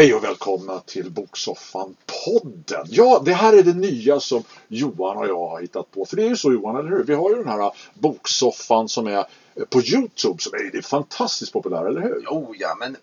Hej och välkomna till Boksoffan-podden. Ja, det här är det nya som Johan och jag har hittat på. För det är ju så Johan, eller hur? Vi har ju den här Boksoffan som är på Youtube som är, det är fantastiskt populär, eller hur? Jo, ja, men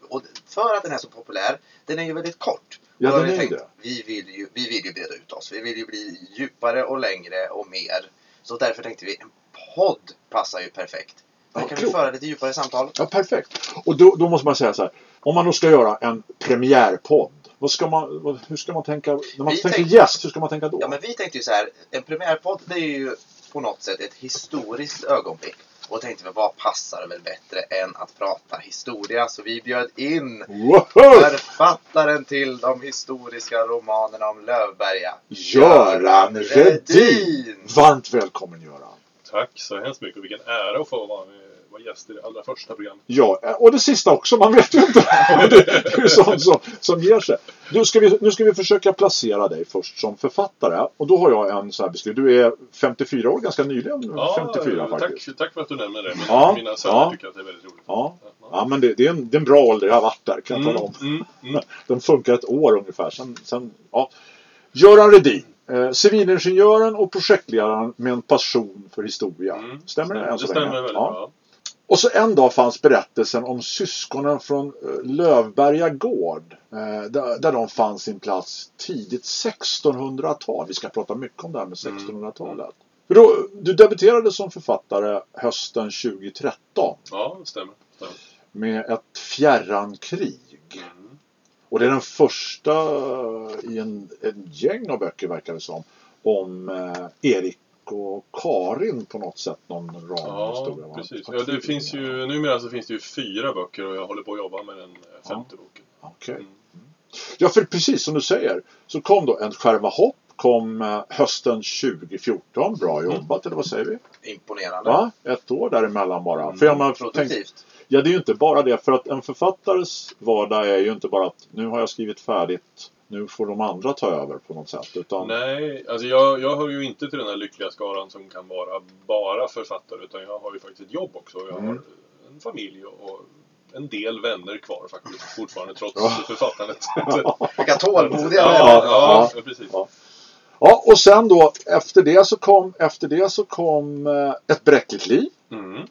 för att den är så populär, den är ju väldigt kort. Ja, den vi är ju tänkt, det. Vi vill, ju, vi vill ju breda ut oss. Vi vill ju bli djupare och längre och mer. Så därför tänkte vi, en podd passar ju perfekt. Där Ja, kan vi klokt. föra lite djupare samtal. Ja, perfekt. Och då, då måste man säga så här. Om man då ska göra en premiärpodd. Vad ska man, vad, hur ska man tänka? När man Vi tänker tänk- gäst, hur ska man tänka då? Ja, men vi tänkte ju så här, en premiärpodd det är ju på något sätt ett historiskt ögonblick. Och tänkte vi, vad passar väl bättre än att prata historia? Så vi bjöd in Woho! författaren till de historiska romanerna om Lövberga. Göran Redin! Varmt välkommen Göran! Tack så hemskt mycket. Vilken ära att få vara, med, vara gäst i allra första programmet. Ja, och det sista också. Man vet ju inte. Det är sånt som, som ger sig. Nu ska, vi, nu ska vi försöka placera dig först som författare. Och då har jag en så här beskrivning. Du är 54 år, ganska nyligen 54 faktiskt. tack, tack för att du nämner det. Mina, Ja, mina söner ja. tycker att det är väldigt roligt. Ja. Ja, men det, det, är en, det är en bra ålder. Jag har varit där, kan jag tala om. Mm, mm, mm. Den funkar ett år ungefär. Sen, sen, ja. Göran Redin. Eh, civilingenjören och projektledaren med en passion för historia. Mm. Stämmer det? Det stämmer väldigt Ja. bra. Och så en dag fanns berättelsen om syskonen från eh, Lövberga gård. eh, Där, de fann sin plats tidigt 1600-tal. Vi ska prata mycket om det här med Mm. 1600-talet. För Då, du debuterade som författare hösten 2013 Ja, det stämmer. stämmer. med ett fjärran krig. Mm. Och det är den första i en, en gäng av böcker verkar det som. Om eh, Erik och Karin på något sätt. Någon ram Ja, historia. precis. Ja, det finns ju, numera så finns det ju fyra böcker och jag håller på att jobba med den femte boken. Okej. Mm. Ja, för precis som du säger så kom då En skärva hopp kom eh, hösten 2014. Bra Mm. jobbat, eller vad säger vi? Imponerande. Va? Ett år däremellan bara. Mm. För jag tänk, Produktivt. ja, det är ju inte bara det. För att en författares vardag är ju inte bara att nu har jag skrivit färdigt. Nu får de andra ta över på något sätt. Utan, Nej, alltså jag, jag hör ju inte till den här lyckliga skaran som kan vara bara författare utan jag har ju faktiskt ett jobb också. Jag Mm. har en familj och en del vänner kvar faktiskt fortfarande trots Ja. författandet. Vilka tålmodiga Ja, vänner. ja, ja, precis. Ja. Ja, och sen då efter det så kom, efter det så kom eh, Ett bräckligt liv. Mm.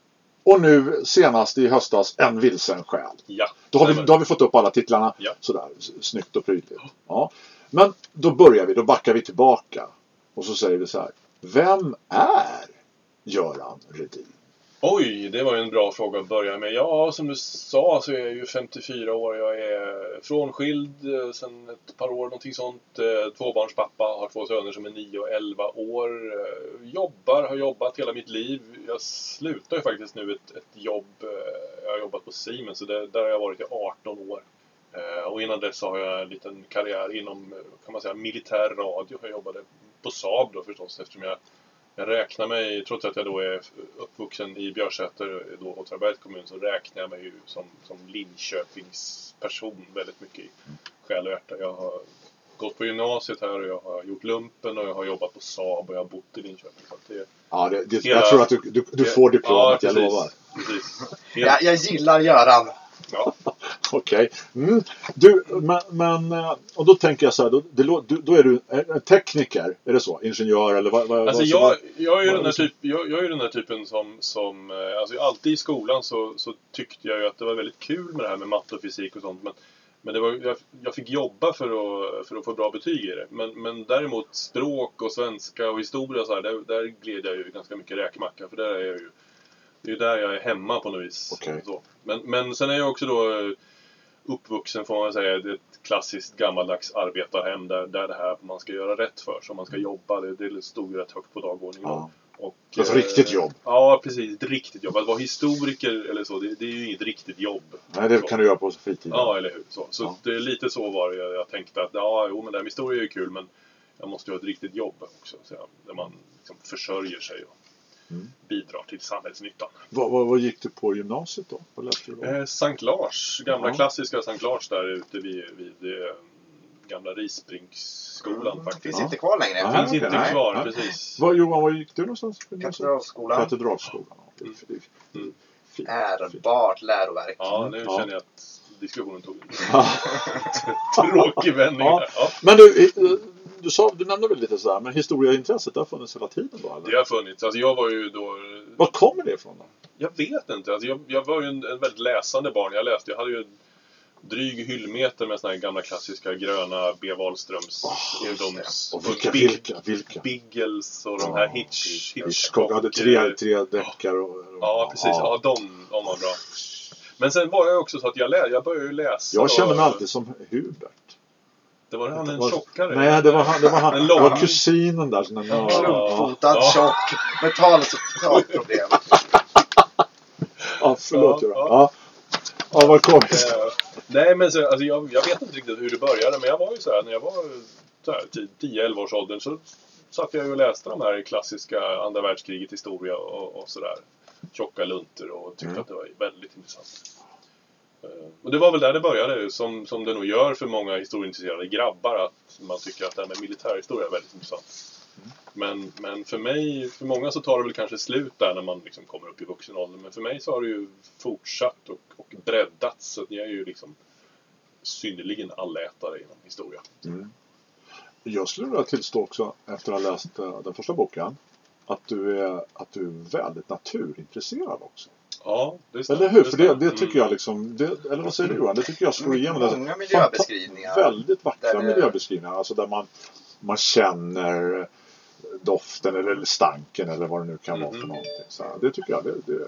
Och nu senast i höstas En vilsen själ. Ja, Då har, vi, då har vi fått upp alla titlarna Ja. sådär snyggt och prydligt. Ja. Men då börjar vi, då backar vi tillbaka. Och så säger vi så här. Vem är Göran Redin? Oj, det var ju en bra fråga att börja med. Ja, som du sa så är jag ju 54 år. Jag är frånskild eh, sedan ett par år, någonting sånt. Eh, tvåbarnspappa, har två söner som är 9 och 11 år. Eh, jobbar, har jobbat hela mitt liv. Jag slutar ju faktiskt nu ett, ett jobb. Jag har jobbat på Siemens, så där, där har jag varit i 18 år. Och innan dess har jag en liten karriär inom, kan man säga, militär radio. Jag jobbade på Saab då förstås eftersom jag jag räknar mig, trots att jag då är uppvuxen i Björsäter, då Åtvidabergs kommun, så räknar jag mig ju som, som Linköpingsperson väldigt mycket i själ och hjärta. Jag har gått på gymnasiet här och jag har gjort lumpen och jag har jobbat på Saab och jag har bott i Linköping. Så det, Ja, det, det, Hela- jag tror att du, du, du får diplomet, jag precis, lovar. Precis. Jag, jag gillar Göran. Ja. Okej. Mm. Du, men, men, eh, och då tänker jag så här, då, det, du, då är du en tekniker, är det så? Ingenjör eller vad? vad Alltså jag, vad- jag, är vad- den här typ, jag, jag är den här typen som, som eh, alltså alltid i skolan så, så tyckte jag ju att det var väldigt kul med det här med matte och fysik och sånt. Men, men det var, jag, jag fick jobba för att, för att få bra betyg i det. Men, men däremot språk och svenska och historia så här, där, där gled jag ju ganska mycket räkmacka. För där är jag ju, det är där jag är hemma på något vis. Okej. Så. Men, men sen är jag också då eh, uppvuxen får man säga, i ett klassiskt gammaldags arbetarhem där, där det här man ska göra rätt för sig. Man ska jobba, det, det stod ju rätt högt på dagordningen. Ja. Och, Ett eh, riktigt jobb. Ja, precis. Ett riktigt jobb. Att vara historiker eller så, det, det är ju inget riktigt jobb. Nej, det kan du göra på fritiden. Ja, eller hur. Så, så Ja. det är lite så var det. Jag, jag tänkte att ja, jo, men det här med historia är ju kul, men jag måste ju ha ett riktigt jobb också. Så där man liksom försörjer sig och Mm. bidrar till samhällsnyttan. Vad, vad, vad gick du på gymnasiet då? Vad läste du då? Eh, Sankt Lars, gamla Ja. klassiska Sankt Lars där ute vid, vid eh, gamla Risbringsskolan faktiskt. Finns Ja. inte kvar längre. Nej, Finns inte Nej, kvar, nej. precis. Vad, Johan, var gick du någonstans? Katedralskolan. Katedralskolan. Ja, Mm. fint. Ärbart läroverk. Ja, nu Ja. känner jag att diskussionen tog Ja. tråkig vändning. Ja. Ja. Men du, du, sa, du nämnde väl lite sådär, men historieintresset det har funnits hela tiden då? Eller? Det har funnits. Alltså jag var ju då... Var kommer det ifrån då? Jag vet inte. Alltså jag, jag var ju en, en väldigt läsande barn. Jag läste, jag hade ju en dryg hyllmeter med såna här gamla klassiska gröna B. Wahlströms Oh. Och vilka, Big- vilka, vilka? Biggles och de här Ja, Hitch... Hitchcock hade och, tre, tre deckare. Och, Ja, precis. Ja, de, de var bra. Men sen var jag också så att jag, lä, jag började ju läsa. Jag kände mig och- alltid som Hubert. Det var han Det en var- tjockare? Nej, det var han. Det var, han. En Det var kusinen där. Som den, Ja. Klumpfotad, Ja. tjock, med tals- talproblem. ja, förlåt. Ja, Ja, ja. ja. vad kom det Eh, nej, men så, alltså, jag, jag vet inte riktigt hur det började, men jag var ju så här, när jag var så här, 10-11 års åldern så satt jag ju och läste de här klassiska andra världskriget historia och, och sådär. Tjocka luntor och tyckte Mm. att det var väldigt intressant. Eh, Och det var väl där det började, som, som det nog gör för många historieintresserade grabbar, att man tycker att det här med militärhistoria är väldigt intressant. Men, men för mig, för många så tar det väl kanske slut där när man liksom kommer upp i vuxen ålder. Men för mig så har det ju fortsatt och, och breddats. Så att jag är ju liksom synnerligen allätare inom historia. Mm. Jag skulle vilja tillstå också, efter att ha läst eh, den första boken, att du är, att du är väldigt naturintresserad också. Ja, det stämmer. Eller hur? För det, det tycker jag liksom, det, eller vad säger du Johan? Det tycker jag slår igenom. Det är Många miljöbeskrivningar. Väldigt vackra Där det- miljöbeskrivningar. Alltså där man, man känner doften eller stanken eller vad det nu kan vara för Mhm. någonting. Så det tycker jag, det, det,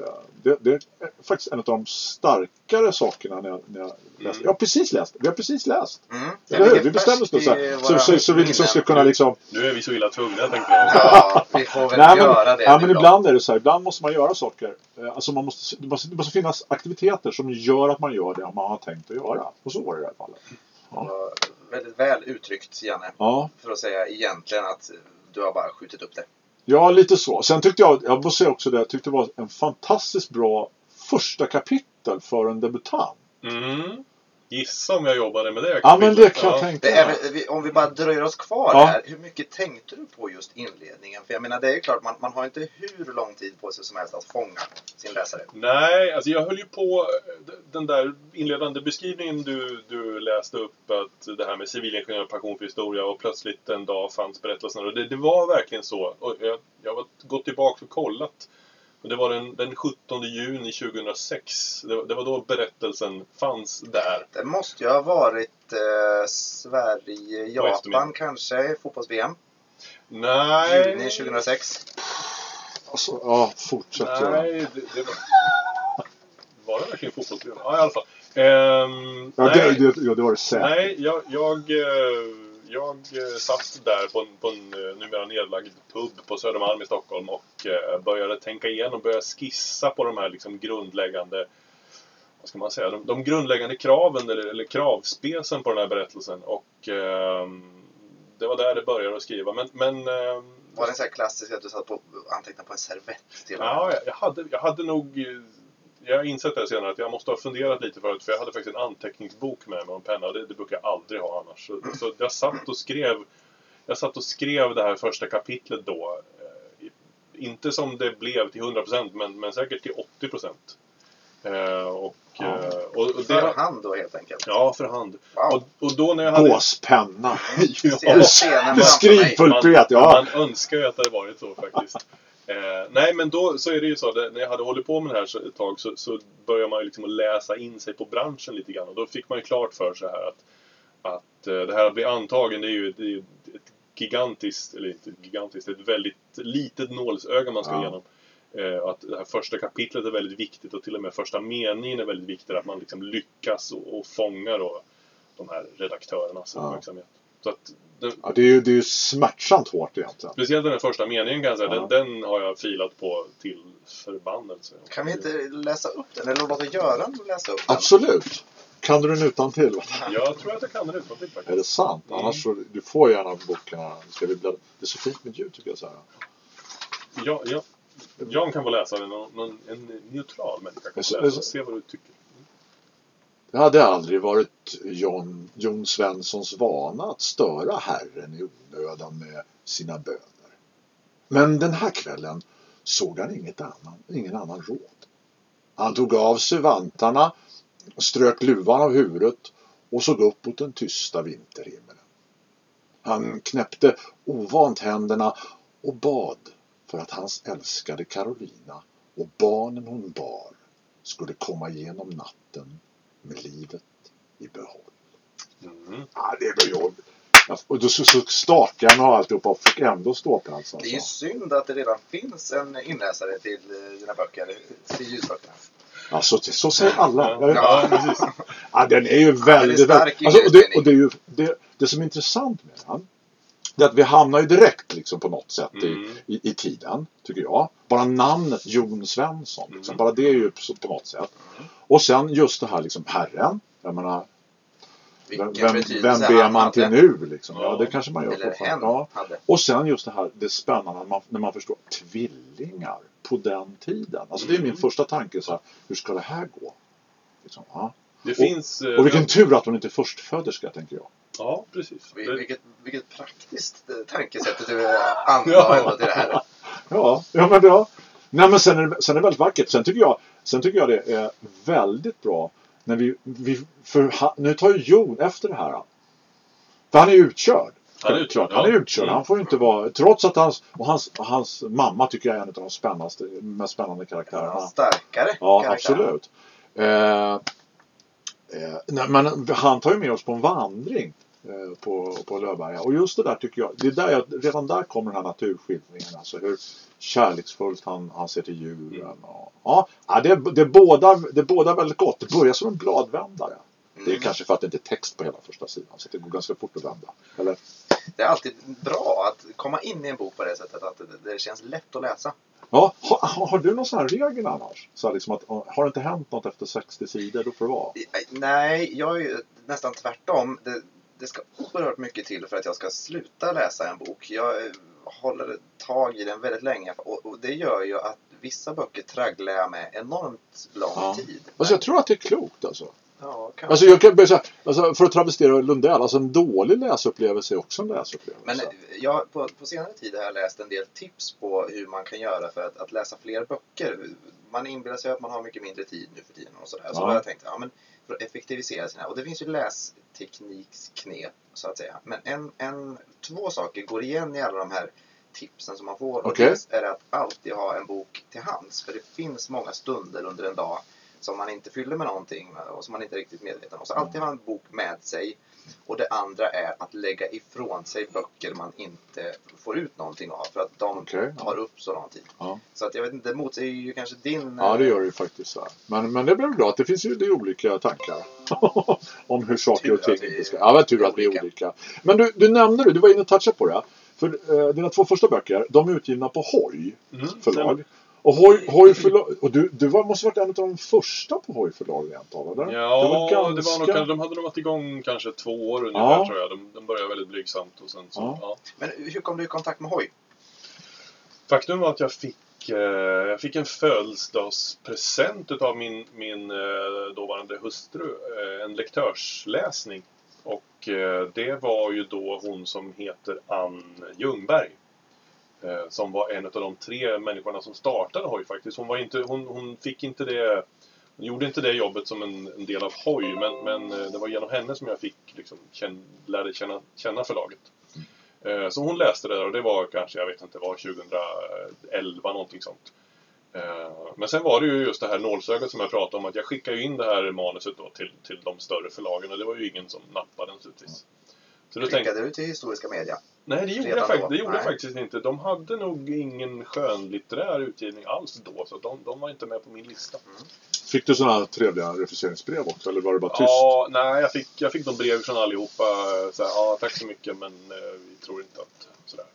det, det är faktiskt en av de starkare sakerna när jag, när jag läste. Mm. Jag har precis läst, vi har precis läst. Mm. Eller hur? Vi bestämde oss så, här, så, så, så vi liksom ska minnen. kunna liksom Nu är vi så illa tvungna tänkte jag. Ja, vi får väl Nej, men, göra det. ja, men då. ibland är det så här, ibland måste man göra saker. Eh, Alltså man måste, det, måste, det måste finnas aktiviteter som gör att man gör det man har tänkt att göra. Och så var det i det här fallet. Var Väldigt väl uttryckt, Janne. Ja, För att säga egentligen att du har bara skjutit upp det. ja lite så. Sen tyckte jag, jag måste säga också det, jag tyckte det var en fantastiskt bra första kapitel för en debutant. Mm. Gissa om jag jobbade med det. Ja, men det kan jag Ja. tänka mig. om vi bara dröjer oss kvar Ja. där. Hur mycket tänkte du på just inledningen? För jag menar, det är ju klart, man, man har inte hur lång tid på sig som helst att fånga sin läsare. Nej, alltså jag höll ju på den där inledande beskrivningen du, du läste upp att det här med civilingenjör och passion för historia och plötsligt en dag fanns berättelsen. Och det, det var verkligen så. Och jag, jag har gått tillbaka och kollat. Och det var den, den 17 juni 2006. Det, var- det var då berättelsen fanns där. Det måste ju ha varit eh, Sverige-Japan eftermiddagen. kanske, fotbolls-VM. Nej. Juni 2006. Alltså, ja, fortsätt. Nej, det, det var... Var det verkligen fotbolls Ja, i alla fall. Ehm, Ja, nej. det, det, ja, det var det säkert. Nej, jag, jag, eh, jag eh, satt där på en, på en eh, numera nedlagd pub på Södermalm i Stockholm och eh, började tänka igenom, började skissa på de här liksom grundläggande vad ska man säga, de, de grundläggande kraven eller, eller kravspecen på den här berättelsen. Och ehm, det var där det började att skriva. Men, men ehm, Var det sån här klassisk att du satt på antecknade på en servett till? Ja, jag, jag, hade, jag hade nog... eh, Jag har insett det senare att jag måste ha funderat lite förut för jag hade faktiskt en anteckningsbok med mig och en penna och det, det brukar jag aldrig ha annars. Så, så jag satt och skrev Jag satt och skrev det här första kapitlet då. eh, Inte som det blev till 100% men, men säkert till 80%. Eh, och, Ja. eh, och, och det För var, hand då helt enkelt. Ja, för hand. Wow. Och, och då när jag hade... Gåspenna. Mig. Skrivpulpet, ja. Man önskar ju att det hade varit så faktiskt. Eh, nej, men då så är det ju så. Det, när jag hade hållit på med det här ett tag så, så började man ju liksom att läsa in sig på branschen lite grann. Och då fick man ju klart för sig här att, att eh, det här att bli antagen, det är ju, det är ju ett gigantiskt, eller inte gigantiskt, ett väldigt litet nålsöga man ska Ja. igenom. Eh, att det här första kapitlet är väldigt viktigt och till och med första meningen är väldigt viktig. Att man liksom lyckas och, och fånga då de här redaktörernas Ja. uppmärksamhet. Att det, ja det, är ju, det är ju smärtsamt hårt egentligen. Speciellt den första meningen kan jag säga, Ja. den, den har jag filat på till förbannelse. Kan vi inte läsa upp den? Eller låta Göran läsa upp den? Absolut. Kan du den utan till? Jag tror att jag kan den utan till faktiskt. Är det sant? Mm. Annars så, du får gärna boken. Ska vi bläddra. Det är så fint med ljud tycker jag. Så här. Ja, ja. Jan kan få läsa den, någon, någon, en neutral människa kan läsa. Se vad du tycker. Det hade aldrig varit John, Jon Svenssons vana att störa Herren i onödan med sina böner. Men den här kvällen såg han inget annan, ingen annan råd. Han tog av sig vantarna strök luvan av huvudet och såg upp mot den tysta vinterhimlen. Han knäppte ovant händerna och bad för att hans älskade Carolina och barnen hon bar skulle komma igenom natten med livet i behåll. Mm. Ja, det var jag. Och då så, så stakade han och alltihopa och fick ändå ståplats. Det är ju Alltså. synd att det redan finns en inläsare till eh, dina böcker, till ljudböckerna. Alltså, så, säger alla. Ja, precis. Ja, den är ju väldigt... stark alltså, och, det, och det är ju det, det som är intressant med den. Det är att vi hamnar ju direkt liksom, på något sätt Mm. i, i, i tiden, tycker jag. Bara namnet Jon Svensson. Liksom, Mm. Bara det är ju på, något sätt. Och sen just det här liksom Herren. Jag menar, vem, vem ber man till nu? Liksom? Ja, det kanske man gör fortfarande. Ja. Och sen just det här, det spännande när man, när man förstår tvillingar på den tiden. Alltså det är min Mm. första tanke så här, hur ska det här gå? Liksom, ja. Det finns... eh, Och vilken tur att hon inte är förstföderska, tänker jag. Ja, precis. Vil- Vilket, vilket praktiskt eh, tankesätt du anlade Ja. ändå till det här. Ja, ja men bra. Nej, men sen är, det, sen är det väldigt vackert. Sen tycker, jag, sen tycker jag det är väldigt bra när vi, vi för nu tar ju Jon efter det här. För han är utkörd. Han är utkörd, Han är ja. utkörd. Mm. Han får ju inte vara, trots att hans, och hans, hans mamma tycker jag är en av de spännandaste, mest spännande karaktärerna. Starkare Ja, karaktär. absolut. Eh, eh, nej, men han tar ju med oss på en vandring eh, på, på Löfberga. Och just det där tycker jag, det är där jag, redan där kommer den här naturskildringen. Alltså hur kärleksfullt han, han ser till djuren. Och, ja, det, det, bådar, det bådar väldigt gott. Det börjar som en bladvändare. Det är Mm. kanske för att det inte är text på hela första sidan. Så det går ganska fort att vända. Eller? Det är alltid bra att komma in i en bok på det sättet att det, det känns lätt att läsa. Ja, har, har- du någon sån här regel annars? Så liksom att, har det inte hänt något efter 60 sidor, då får det vara. Nej, jag är ju nästan tvärtom. Det, det ska oerhört mycket till för att jag ska sluta läsa en bok. Jag eh, håller tag i den väldigt länge och, och det gör ju att vissa böcker tragglar jag med enormt lång Ja. tid. Alltså jag tror att det är klokt alltså. Ja, kanske. Alltså jag kan börja säga, alltså för att travestera Lundell, alltså en dålig läsupplevelse är också en läsupplevelse. Men eh, jag, på, på senare tid har jag läst en del tips på hur man kan göra för att, att läsa fler böcker. Man inbillar sig att man har mycket mindre tid nu för tiden och sådär. Så Ja. har jag tänkt, ja men effektivisera sina... Och det finns ju lästekniksknep så att säga. Men en, en, två saker går igen i alla de här tipsen som man får. Och Okej. Dels är det att alltid ha en bok till hands. För det finns många stunder under en dag som man inte fyller med någonting och som man inte är riktigt medveten om. Så alltid ha en bok med sig. Och det andra är att lägga ifrån sig böcker man inte får ut någonting av. För att de ja. tar upp så lång tid. Ja. Så att jag vet inte, det motsäger ju kanske din... Ja, det gör det ju faktiskt. Så här. Men, men det blir bra att det finns ju det olika tankar om hur saker och ting inte ska... Ja, men tur att vi är olika. olika. Men du, du nämnde det, du var inne och touchade på det. För eh, dina två första böcker, de är utgivna på Hoj Mm. förlag. Och Hoj, Hoj förlag, och du, du var, måste varit en av de första på Hoj förlag rent av, eller? Ja, det var det var ganska... nog, de hade nog varit igång kanske två år ungefär Ja. tror jag. De, de började väldigt blygsamt och sen så, Ja. ja. Men hur kom du i kontakt med Hoj? Faktum var att jag fick, eh, jag fick en födelsedagspresent utav min, min eh, dåvarande hustru. Eh, en lektörsläsning. Och eh, det var ju då hon som heter Ann Ljungberg. Eh, som var en av de tre människorna som startade Hoj faktiskt. Hon, var inte, hon, hon fick inte det hon gjorde inte det jobbet som en, en del av Hoj, men, men eh, det var genom henne som jag fick liksom, känn, lärde känna, känna förlaget. Eh, Så hon läste det där och det var kanske, jag vet inte, var 2011 någonting sånt. Eh, men sen var det ju just det här nålsögat som jag pratade om, att jag skickade in det här manuset då till, till de större förlagen och det var ju ingen som nappade naturligtvis. Så då tänkte Skickade du till historiska media? Nej, det gjorde, jag, fakt- det gjorde jag faktiskt inte. De hade nog ingen skönlitterär utgivning alls då, så de, de var inte med på min lista. Fick du sådana här trevliga refuseringsbrev också, eller var det bara tyst? Ja, nej, jag fick, jag fick de brev från allihopa. Så här, ja, tack så mycket, men eh, vi tror inte att... Sådär.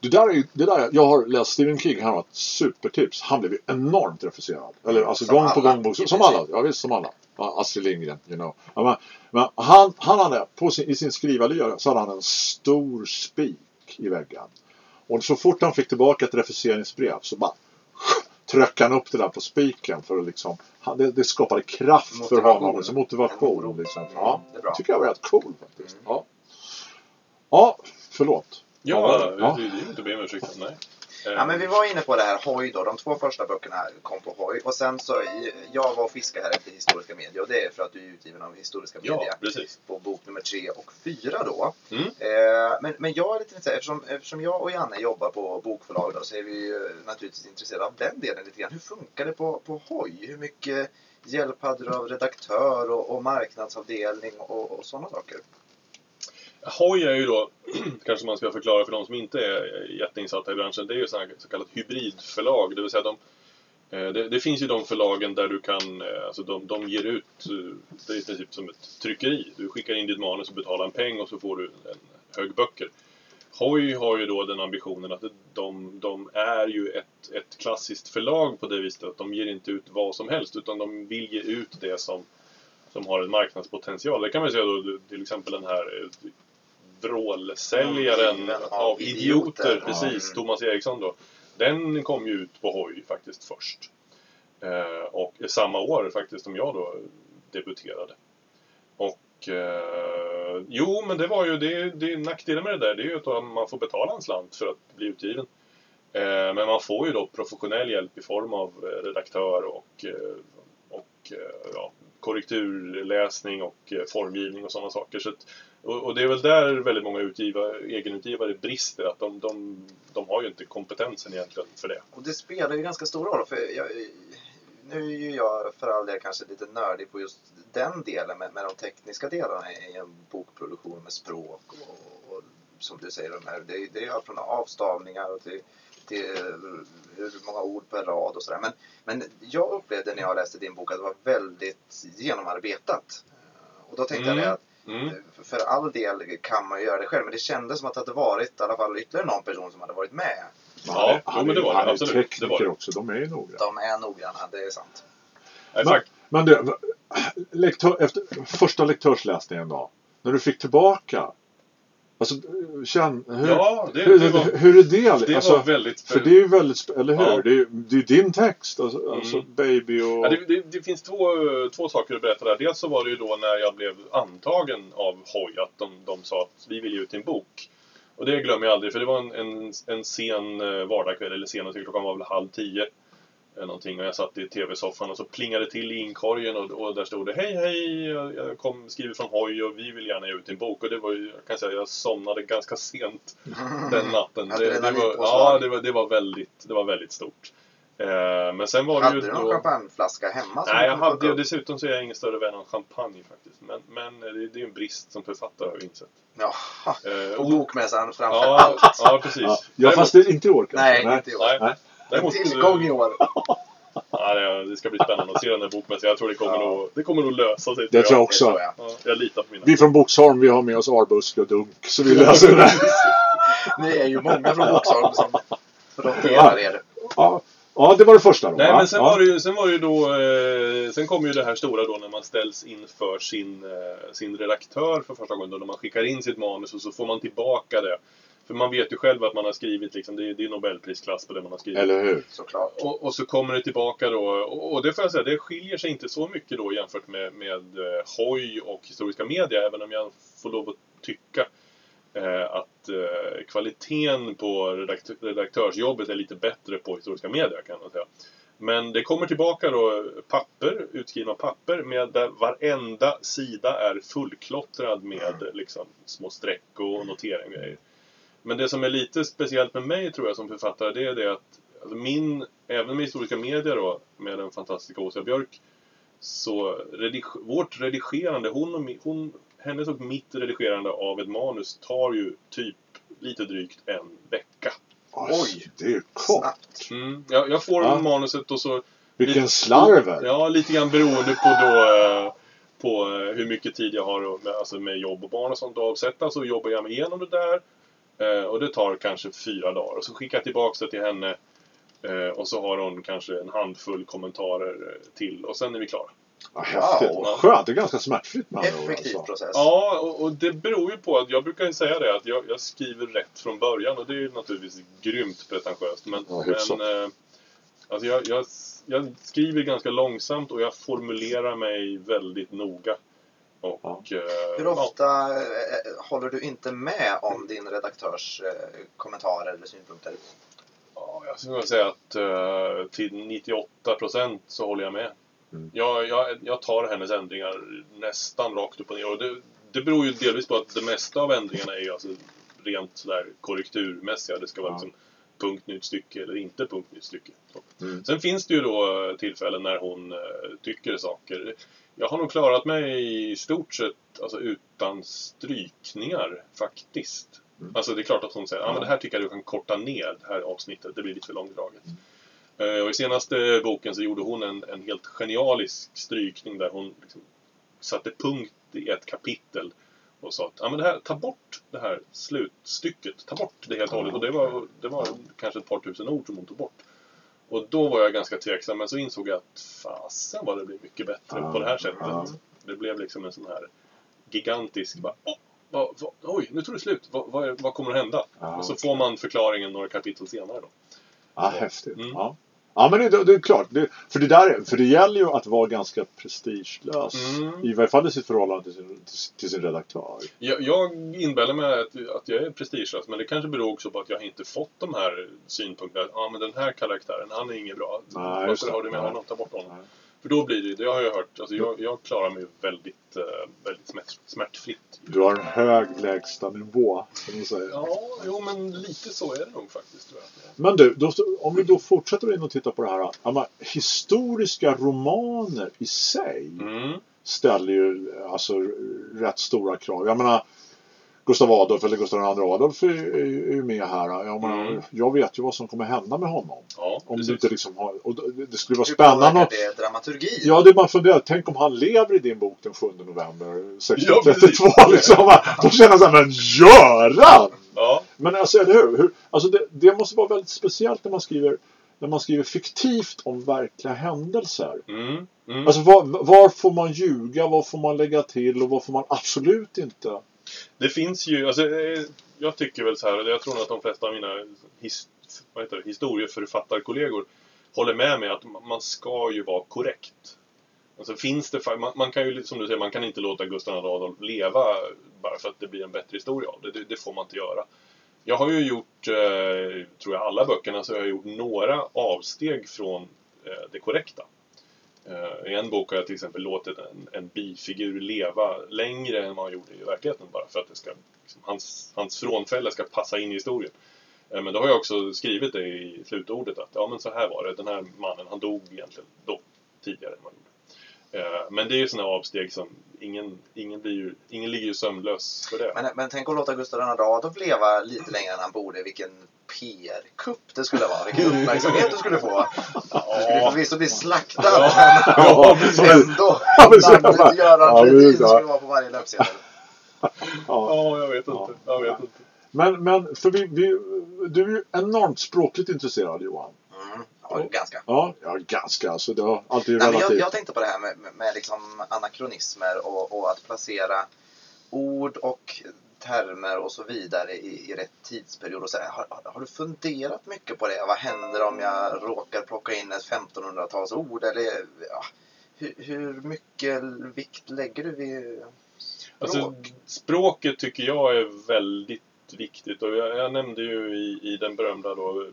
Det där är ju, det där, jag har läst Stephen King, han har ett supertips. Han blev ju enormt refuserad. Eller alltså Som gång på alla, gång. På, som alla, ja visst som alla. Astrid Lindgren, you know. Men, men han, han hade, på sin, i sin skrivarlya så hade han en stor spik i väggen. Och så fort han fick tillbaka ett refuseringsbrev så bara tryckte han upp det där på spiken för att liksom, han, det, det skapade kraft för Motivation. honom. Liksom, motivation. En morot. Liksom. Ja, Det är tycker jag var rätt cool faktiskt. Mm. Ja, ja förlåt. Ja, Ja, det, är ju inte be om ursäkt. Nej. Ja, men vi var inne på det här Hoj då. De två första böckerna kom på Hoj. Och sen så, jag var och fiskade här efter historiska medier. Och det är för att du är utgiven av historiska medier. Ja, precis. På bok nummer tre och fyra då. Mm. Eh, men, men jag är lite intresserad, eftersom, eftersom jag och Janne jobbar på bokförlag då, så är vi ju naturligtvis intresserade av den delen lite grann. Hur funkar det på, på Hoj? Hur mycket hjälp hade du av redaktör och, och marknadsavdelning och, och sådana saker? Hoj är ju då, kanske man ska förklara för de som inte är jätteinsatta i branschen, det är ju sådana så kallat hybridförlag. Det vill säga de, eh, det, det, finns ju de förlagen där du kan, eh, alltså de, de ger ut, eh, det är i princip som ett tryckeri. Du skickar in ditt manus och betalar en peng och så får du en hög böcker. Hoj har ju då den ambitionen att de, de är ju ett, ett klassiskt förlag på det viset att de ger inte ut vad som helst utan de vill ge ut det som, som har en marknadspotential. Det kan man säga då till exempel den här vrålsäljaren Mm, av idioter. idioter, precis, Thomas Eriksson då. Den kom ju ut på hoj faktiskt först. Eh, och samma år faktiskt som jag då debuterade. Och eh, jo, men det var ju det, det nackdelen med det där, det är ju att man får betala en slant för att bli utgiven. Eh, men man får ju då professionell hjälp i form av eh, redaktör och, eh, och eh, ja, korrekturläsning och formgivning och sådana saker. Så att, och, och det är väl där väldigt många utgivare, egenutgivare brister, att de, de, de har ju inte kompetensen egentligen för det. Och det spelar ju ganska stor roll. För jag, nu är ju jag för all del kanske lite nördig på just den delen med, med de tekniska delarna i en bokproduktion med språk och, och som du säger, de här, det, det är allt från avstavningar och till, till hur många ord per rad och sådär. Men, men jag upplevde när jag läste din bok att det var väldigt genomarbetat. Och då tänkte Mm. jag att Mm. för all del kan man ju göra det själv, men det kändes som att det hade varit i alla fall ytterligare någon person som hade varit med. Ja, han, jo, men det var det. han Absolut, det var tekniker det. också, de är ju noggranna. De är noggranna, det är sant. Men, men du, lektör, efter första lektörsläsningen då, när du fick tillbaka, alltså, känn, hur, Ja, det, hur, det var, hur är det? det alltså, var väldigt... för det är ju väldigt, eller hur? Ja. Det är det är din text, alltså, alltså Mm. baby och... Ja, det, det, det finns två, två saker att berätta där. Dels så var det ju då när jag blev antagen av Hoj att de, de sa att vi vill ge ut en bok. Och det glömmer jag aldrig för det var en, en, en sen eh, vardagskväll, eller sen, klockan var väl halv tio. Eh, Någonting, och jag satt i tv-soffan och så plingade det till i inkorgen och, och där stod det Hej hej, jag, jag kom, skriver från Hoj och vi vill gärna ge ut en bok. Och det var ju, jag kan säga, jag somnade ganska sent den natten. Det, det var, ja, det var, det, var väldigt, det var väldigt stort. Eh, men sen var det Hade ju du då... någon champagneflaska hemma? Nej, jag hade upp? dessutom så är jag ingen större vän av champagne faktiskt. Men, men det, det är en brist som författare har jag insett. Ja, Eh, på och- bokmässan framför ja, allt. ja, precis. Ja, ja Däremot- fast det inte i år kanske. Nej, inte i år. Nej. Nej. Däremot, En tillgång i år. Ja, det, det ska bli spännande att se den där bokmässan. Jag tror det kommer, Ja. nog, det kommer nog lösa sig. Det tror jag Det också. jag. Ja, jag litar på mina. Vi från Boxholm, vi har med oss Arbuske och Dunk, så vi läser det. Ni är ju många från Boxholm som roterar er. Ja, ja, det var det första då. Nej, men sen ja. var det ju, sen var det ju då, eh, sen kommer ju det här stora då när man ställs inför sin, eh, sin redaktör för första gången. Då, när man skickar in sitt manus och så får man tillbaka det. För man vet ju själv att man har skrivit, liksom, det, är, det är Nobelprisklass på det man har skrivit. Eller hur? Såklart. Och, och så kommer det tillbaka då, och, och det får jag säga, det skiljer sig inte så mycket då jämfört med, med eh, Hoj och historiska media, även om jag får lov att tycka eh, att eh, kvaliteten på redakt redaktörsjobbet är lite bättre på historiska media kan man säga. Men det kommer tillbaka då papper, utskrivna papper, med där varenda sida är fullklottrad med liksom, små streck och noteringar. Men det som är lite speciellt med mig tror jag som författare, det är det att alltså min, även med historiska medier då, med den fantastiska Åsa Björk, så redig, vårt redigerande, hon och hon, hennes och mitt redigerande av ett manus tar ju typ lite drygt en vecka. Oj, det är kort. Mm. Jag, jag får Ja. manuset och så... Vilken slarver. Ja, lite grann beroende på då eh, på eh, hur mycket tid jag har och med, alltså med jobb och barn och sånt att avsätta så jobbar jag mig igenom det där. Eh, och det tar kanske fyra dagar. Och så skickar jag tillbaka det till henne. Eh, och så har hon kanske en handfull kommentarer eh, till. Och sen är vi klara. Häftigt. Wow. Skönt, det är ganska smärtfritt med Effektiv alltså. process. Ja, och, och det beror ju på att jag brukar ju säga det att jag, jag skriver rätt från början. Och det är ju naturligtvis grymt pretentiöst. Men, Ja, men eh, alltså jag, jag, jag skriver ganska långsamt och jag formulerar mig väldigt noga. Och, eh, Hur ja. ofta eh, håller du inte med om din redaktörs eh, kommentarer eller synpunkter? Ja, jag skulle säga att till 98% så håller jag med. Mm. Jag, jag, jag tar hennes ändringar nästan rakt upp och ner. Och det, det beror ju delvis på att det mesta av ändringarna är ju alltså rent sådär korrekturmässiga. Det ska vara Ja. liksom punkt nytt stycke eller inte punkt nytt stycke. Mm. Sen finns det ju då tillfällen när hon tycker saker. Jag har nog klarat mig i stort sett alltså, utan strykningar faktiskt. Mm. Alltså det är klart att hon säger att ah, men det här tycker jag du kan korta ner det här avsnittet, det blir lite för långdraget. Eh, och i senaste boken så gjorde hon en, en helt genialisk strykning där hon liksom satte punkt i ett kapitel och sa att ah, men det här, ta bort det här slutstycket, ta bort det helt och hållet. Och det var, det var kanske ett par tusen ord som hon tog bort. Och då var jag ganska tveksam, men så insåg jag att fasen vad det blev mycket bättre Ja, på det här sättet. ja. Det blev liksom en sån här gigantisk, bara, "Åh, vad, vad, oj, nu tog det slut, vad, vad, kommer att hända? Ja, och så okej. får man förklaringen några kapitel senare då. Ja, häftigt. Mm. Ja. Ja, men det, det är klart. Det, för, det där, är- för det gäller ju att vara ganska prestigelös. Mm. I varje fall i sitt förhållande till sin, till sin redaktör. Jag, jag inbillar mig att, att jag är prestigelös, men det kanske beror också på att jag inte fått de här synpunkterna. Ja, men den här karaktären, han är inget bra. Nej, Varför har du med honom? Ta bort honom. Nej. För då blir det, det har jag hört, alltså jag, jag klarar mig väldigt, eh, väldigt smärt, smärtfritt. Du har en hög lägsta nivå, kan man säga. Ja, jo men lite så är det nog faktiskt tror jag. Men du, då, om vi då fortsätter in och tittar på det här. Ja, men, historiska romaner i sig Mm. ställer ju alltså rätt stora krav. Jag menar Gustav Adolf eller Gustav II Adolf är, är, är ju med här. Jag, menar, Mm. jag vet ju vad som kommer hända med honom. Ja, Om precis. du inte liksom har, och det det skulle vara Hur spännande. påverkar om- det dramaturgin? Ja, det man funderar. Tänk om han lever i din bok den 7 november Ja, 1632. precis. liksom. Då känner här, men Göran! Ja, Men alltså, eller hur? hur alltså det, det måste vara väldigt speciellt när man skriver när man skriver fiktivt om verkliga händelser. mm. Mm. Alltså var, var får man ljuga, vad får man lägga till och vad får man absolut inte? Det finns ju, alltså, eh, jag tycker väl så här, och jag tror nog att de flesta av mina his, vad heter det, historieförfattarkollegor håller med mig att man ska ju vara korrekt. Alltså finns det, man, man kan ju, som du säger, man kan inte låta Gustav II Adolf leva bara för att det blir en bättre historia av det. Det, det får man inte göra. Jag har ju gjort, eh, tror jag, alla böckerna så har jag gjort några avsteg från eh, det korrekta. Eh, I en bok har jag till exempel låtit en, en bifigur leva längre än vad han gjorde i verkligheten bara för att det ska, liksom, hans, hans frånfälle ska passa in i historien. Eh, men då har jag också skrivit det i slutordet att ja men så här var det, den här mannen han dog egentligen då tidigare än vad han gjorde. Eh, men det är ju sådana avsteg som ingen, ingen, blir ju, ingen ligger ju sömnlös för det. Men, men tänk att låta Gustav II Adolf leva lite längre än han borde. Vilken PR-kupp det skulle vara. Vilken uppmärksamhet du skulle få. Du skulle förvisso bli slaktad. Ja. Men ändå. Ja, så- Namnet Göran Fredin skulle vara på varje löpsedel. Ja. ja, jag vet inte. Ja. Jag vet inte. Men, men för vi, vi, du är ju enormt språkligt intresserad Johan. Ja, ganska. Ja, ja ganska. Alltså, det har alltid Nej, relativt. jag, jag tänkte på det här med, med, liksom anakronismer och, och att placera ord och termer och så vidare i, i rätt tidsperiod. Och så här, har, har du funderat mycket på det? Vad händer om jag råkar plocka in ett 1500-talsord? Eller ja, hur, hur mycket vikt lägger du vid Alltså, språk? språket tycker jag är väldigt viktigt. Och jag, jag nämnde ju i, i den berömda då,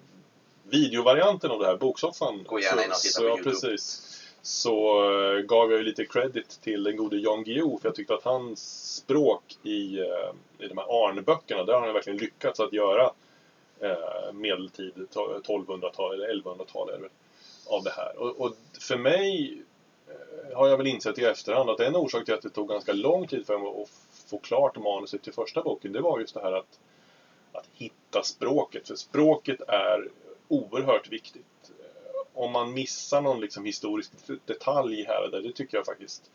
videovarianten av det här, Boksoffan. Gå gärna in och titta på YouTube. precis. Så eh, gav jag ju lite credit till den gode Jan Guillou, för jag tyckte att hans språk i, eh, i de här Arne-böckerna, där har han verkligen lyckats att göra eh, medeltid, to- 1200-tal eller 1100-tal är det väl, av det här. Och, och för mig eh, har jag väl insett i efterhand att en orsak till att det tog ganska lång tid för mig att få klart manuset till första boken, det var just det här att, att hitta språket. För språket är oerhört viktigt. Eh, Om man missar någon liksom historisk detalj här och där, det tycker jag faktiskt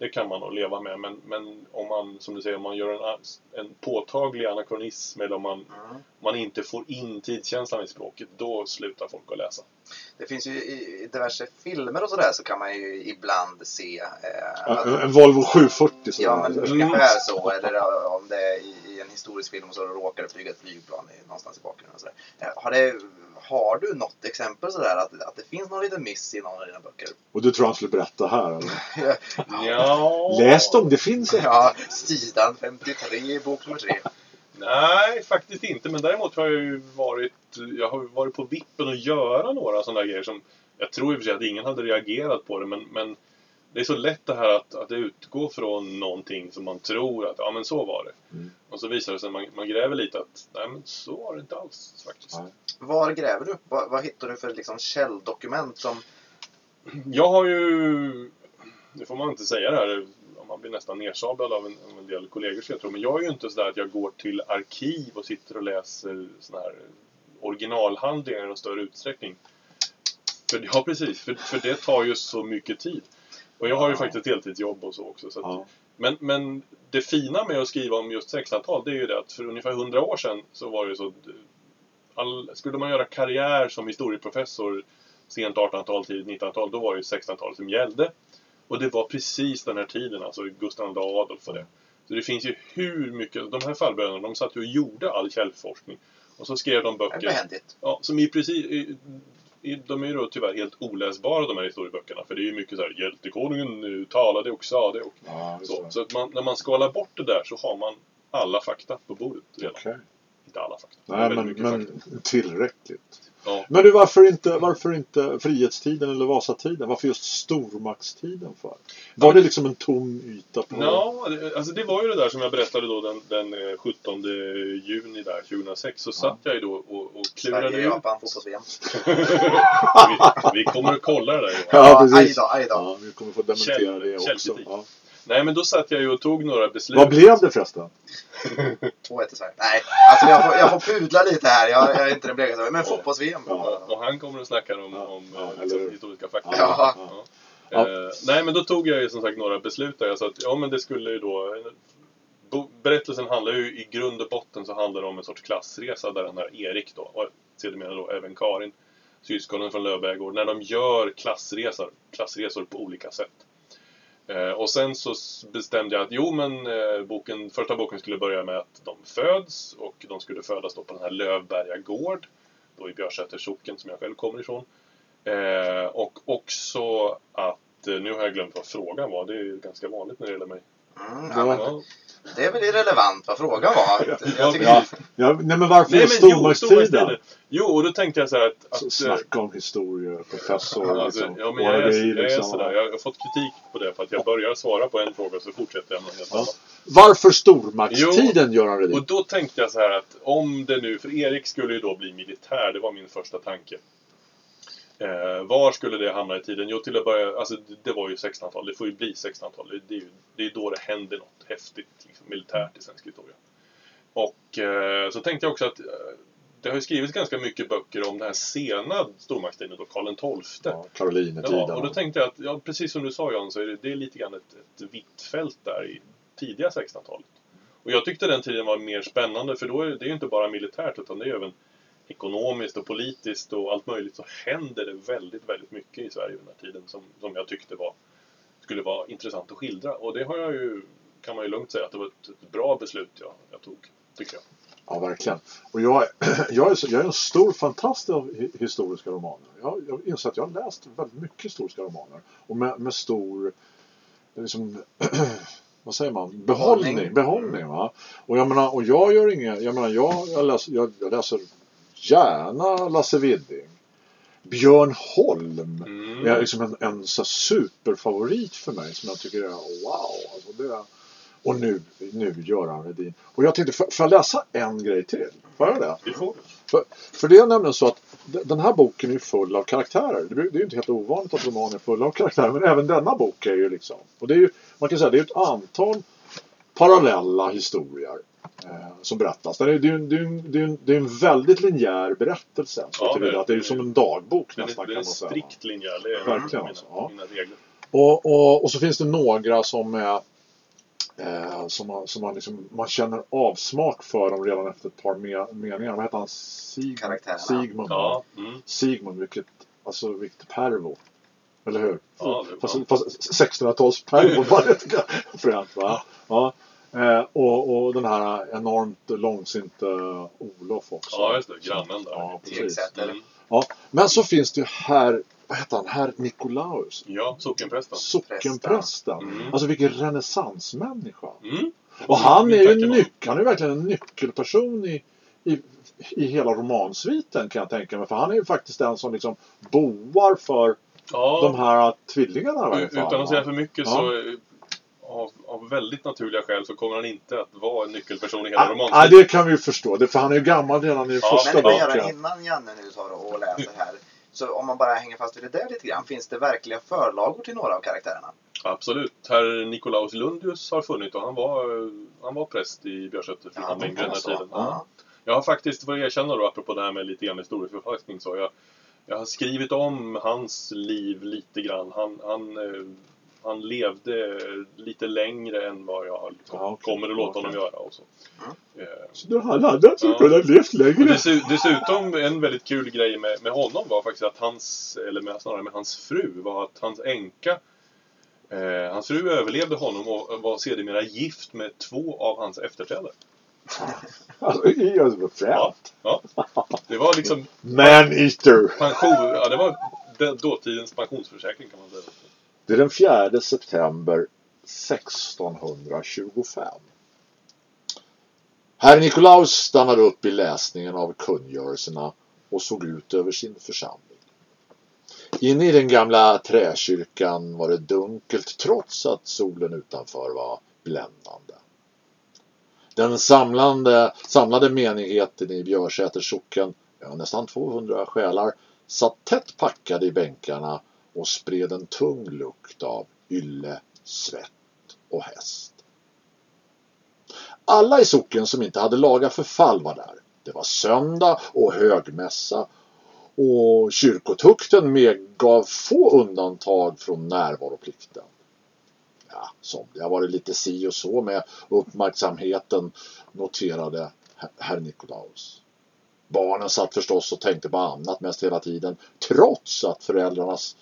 det kan man nog leva med. Men, men om man, som du säger, om man gör en, en påtaglig anakronism eller om man, Mm. man inte får in tidskänslan i språket, då slutar folk att läsa. Det finns ju i diverse filmer och sådär så kan man ju ibland se eh, att- En, Volvo 740 sådär. Ja, men det kanske är så. Eller om det är i, i en historisk film och så råkar det flyga ett flygplan i, någonstans i bakgrunden. Och sådär. Eh, Har, det, har du något exempel sådär att, att det finns någon liten miss i någon av dina böcker? Och du tror han skulle berätta här eller? Ja. Läs dem, det finns en. Ja, sidan 53 i bok nummer 3. Nej, faktiskt inte. Men däremot har jag ju varit jag har varit på vippen att göra några sådana grejer som jag tror i och för sig att ingen hade reagerat på det men, men det är så lätt det här att, att utgå från någonting som man tror att ja men så var det. Mm. Och så visar det sig när man, man gräver lite att nej men så var det inte alls faktiskt. Nej. Var gräver du? Vad, vad hittar du för liksom, källdokument som... Jag har ju, det får man inte säga det här, man blir nästan nersablad av en, av en del kollegor ska jag tro. Men jag är ju inte sådär att jag går till arkiv och sitter och läser såna här originalhandlingar i någon större utsträckning. För, ja, precis. För, för det tar ju så mycket tid. Och jag har ju Ja. faktiskt ett heltidsjobb och så också. Så att, Ja. men, men det fina med att skriva om just 1600-tal, det är ju det att för ungefär 100 år sedan så var det så att all, skulle man göra karriär som historieprofessor sent 1800-tal, tidigt 1900-tal, då var det ju 1600-talet som gällde. Och det var precis den här tiden, alltså Gustav II Adolf och det. Så det finns ju hur mycket, de här farbröderna, de satt ju och gjorde all källforskning. Och så skrev de Det är böcker. Ja, som i precis... De är ju då tyvärr helt oläsbara de här historieböckerna. För det är ju mycket så här, hjältekonungen eh, talade och sa det och Ja, så. Så att man, när man skalar bort det där så har man alla fakta på bordet redan. Okej. Inte alla fakta. Nej, men, men fakta. tillräckligt. Ja. Men du, varför inte, varför inte frihetstiden eller Vasatiden? Varför just stormaktstiden för? Var det liksom en tom yta på... Ja, det, alltså det var ju det där som jag berättade då den, den eh, 17 juni där 2006. Så satt jag ju då och, och klurade Sverige, ut. Japan, fotbolls-VM. vi, vi kommer att kolla det där. Ja, aj precis. då, aj då. Ja, vi kommer få dementera Käll- det också. Ja. Nej, men då satt jag ju och tog några beslut. Vad blev det förresten? 2-1 till Sverige. Nej, alltså jag får, jag får pudla lite här. Jag, jag är inte den blekaste. Men fotbolls-VM. Ja. Och han kommer att snacka om, Ja, om ja, liksom, historiska fakta. Ja. Ja. Ja. Eh, nej, men då tog jag ju som sagt några beslut där. Jag sa att ja, men det skulle ju då... Berättelsen handlar ju i grund och botten så handlar det om en sorts klassresa där den här Erik då, och sedermera då även Karin, syskonen från Löfbergård, när de gör klassresor, klassresor på olika sätt. Eh, och sen så bestämde jag att jo men eh, boken, första boken skulle börja med att de föds och de skulle födas då på den här Lövberga gård. Då i Björsäters socken som jag själv kommer ifrån. Eh, och också att, eh, nu har jag glömt vad frågan var, det är ju ganska vanligt när det gäller mig. Mm, ja, men det är väl irrelevant vad frågan var. Jag tycker, Ja, ja, nej men varför Nej just men jo, stormaktstiden? Jo, och då tänkte jag så här att... att eh, Snacka om historieprofessor. Alltså, liksom. ja, men jag är, jag är liksom. sådär. Jag har fått kritik på det för att jag börjar svara på en fråga så fortsätter jag med något helt Ja. annat. Varför stormaktstiden, Göran Redin? Och då tänkte jag så här att om det nu, för Erik skulle ju då bli militär, det var min första tanke. Eh, var skulle det hamna i tiden? Jo, till att börja, alltså det- det var ju 1600-tal, det får ju bli 1600-tal. Det, det, ju, det är då det händer något häftigt liksom, militärt i svensk historia. Och eh, så tänkte jag också att eh, det har ju skrivits ganska mycket böcker om den här sena stormaktstiden, då Karl XII. Ja, Karolinetiden. Ja, och då tänkte jag att, ja, precis som du sa Jan, så är det, det är lite grann ett, ett vitt fält där i tidiga 1600-talet. Och jag tyckte den tiden var mer spännande för då är det, det är ju inte bara militärt utan det är även ekonomiskt och politiskt och allt möjligt så händer det väldigt, väldigt mycket i Sverige under den här tiden som, som jag tyckte var, skulle vara intressant att skildra. Och det har jag ju, kan man ju lugnt säga att det var ett, ett bra beslut jag, jag tog, tycker jag. Ja, verkligen. Och jag, jag, är, jag är en stor fantast av hi- historiska romaner. Jag, jag inser att jag har läst väldigt mycket historiska romaner. Och med, med stor, liksom, vad säger man, behållning. Behållning. behållning va? Och jag menar, och jag gör inget, jag menar, jag, jag, läser, jag, jag läser gärna Lasse Widing. Björn Holm Mm. är liksom en, en så superfavorit för mig som jag tycker är wow. Alltså det, och nu, nu Göran Redin. Och jag tänkte, får jag läsa en grej till? Får jag det? För, för det är nämligen så att den här boken är full av karaktärer. Det är det är ju inte helt ovanligt att romaner är fulla av karaktärer. Men även denna bok är ju liksom. Och det är ju, man kan säga, det är ett antal parallella historier. Eh, som berättas. Det är, det, är, en- det, är, en- det, är, en- det är en väldigt linjär berättelse. Så Ja, det- att det är som en dagbok nästan är, kan den man är säga. strikt linjär, det är Verkligen, mina, ja. mina regler. Och, och, och så finns det några som är eh, som, man, som man, liksom, man känner avsmak för dem redan efter ett par me- meningar. Vad heter han? Sig, Karaktärerna. Sigmund. Ja, mm. Sigmund, vilket, alltså, vilket pervo. Eller hur? Ja, det- fast, ja. fast 1600-tals-pervo var det jag, fränt va? Ja. Eh, och, och den här enormt långsinta Olof också. Ja, just det. Grannen där. Ja, precis. Mm. Ja. Men så finns det ju här, vad heter han, herr Nikolaus. Ja, sockenprästen. Sockenprästen. Mm. Alltså vilken renässansmänniska. Mm. Och han är ju nyc- han är verkligen en nyckelperson i, i, i hela romansviten kan jag tänka mig. För han är ju faktiskt den som liksom boar för Ja, de här tvillingarna i varje fall. utan att säga för mycket Ja. så eh, av, av väldigt naturliga skäl så kommer han inte att vara en nyckelperson i hela Ja, romanen. ja, det kan vi ju förstå. Det, för han är ju gammal redan i Ja, första Men det man gör boken. innan Janne nu tar och läser här. Så om man bara hänger fast vid det där lite grann. Finns det verkliga förlagor till några av karaktärerna? Absolut. Herr Nikolaus Lundius har funnit och han var, han var präst i Björsäter för han längre den här tiden. Ja. Jag har faktiskt, får jag erkänna då, apropå det här med lite grann historieförfalskning, så jag, jag har skrivit om hans liv lite grann. Han, han, eh, han levde lite längre än vad jag liksom Ja, okej. kommer att låta honom göra. Och så. Eh, Så då hade han alltså Ja. kunnat levt längre. dessu- dessutom en väldigt kul grej med, med honom var faktiskt att hans, eller med, snarare med hans fru, var att hans änka eh, Hans fru överlevde honom och var sedermera gift med två av hans efterträdare. Alltså, i oss var Ja, fränt. ja. Det var liksom Man-eater. pension, ja det var den dåtidens pensionsförsäkring kan man säga. Det är den 4 september 1625. Herr Nikolaus stannade upp i läsningen av kungörelserna och såg ut över sin församling. Inne i den gamla träkyrkan var det dunkelt trots att solen utanför var bländande. Den samlande, samlade menigheten i Björsäters socken, ja, nästan 200 själar, satt tätt packade i bänkarna och spred en tung lukt av ylle, svett och häst. Alla i socken som inte hade laga förfall var där. Det var söndag och högmässa och kyrkotukten medgav få undantag från närvaroplikten. Ja, somliga har varit lite si och så med uppmärksamheten, noterade herr Nikolaus. Barnen satt förstås och tänkte på annat mest hela tiden, trots att föräldrarnas